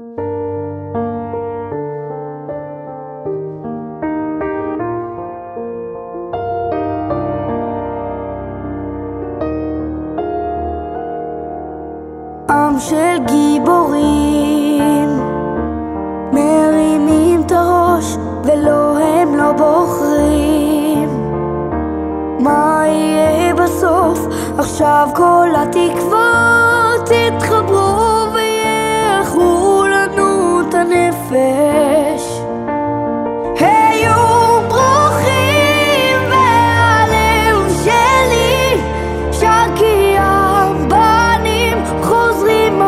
עם של גיבורים מרימים את הראש ולא הם לא בוחרים. מה יהיה בסוף? עכשיו כל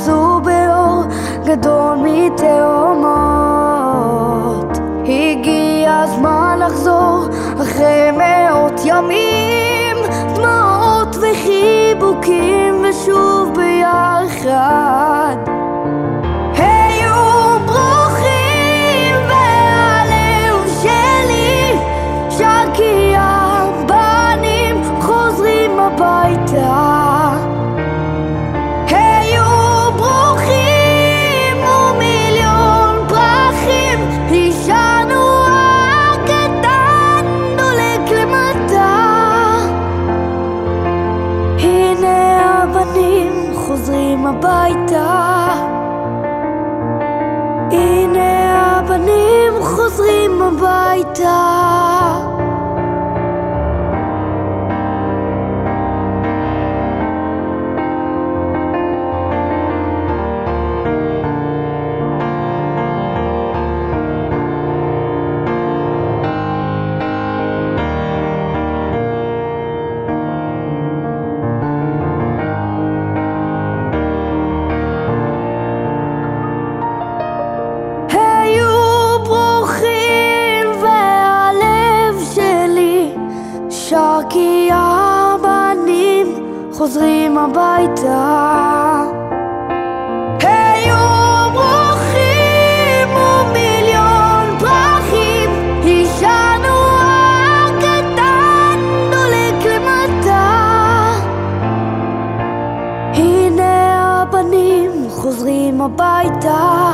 יצאו באור גדול מתאומות הגיע הזמן לחזור אחרי מאות ימים דמעות וחיבוקים ושוב ביחד חוזרים הביתה. הנה הבנים חוזרים הביתה חוזרים הביתה. היו ברוכים ומיליון פרחים, הישנו הקטן דולק למטה. הנה הבנים חוזרים הביתה.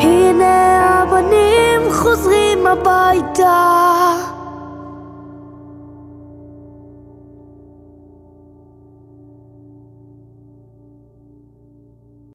הנה הבנים חוזרים הביתה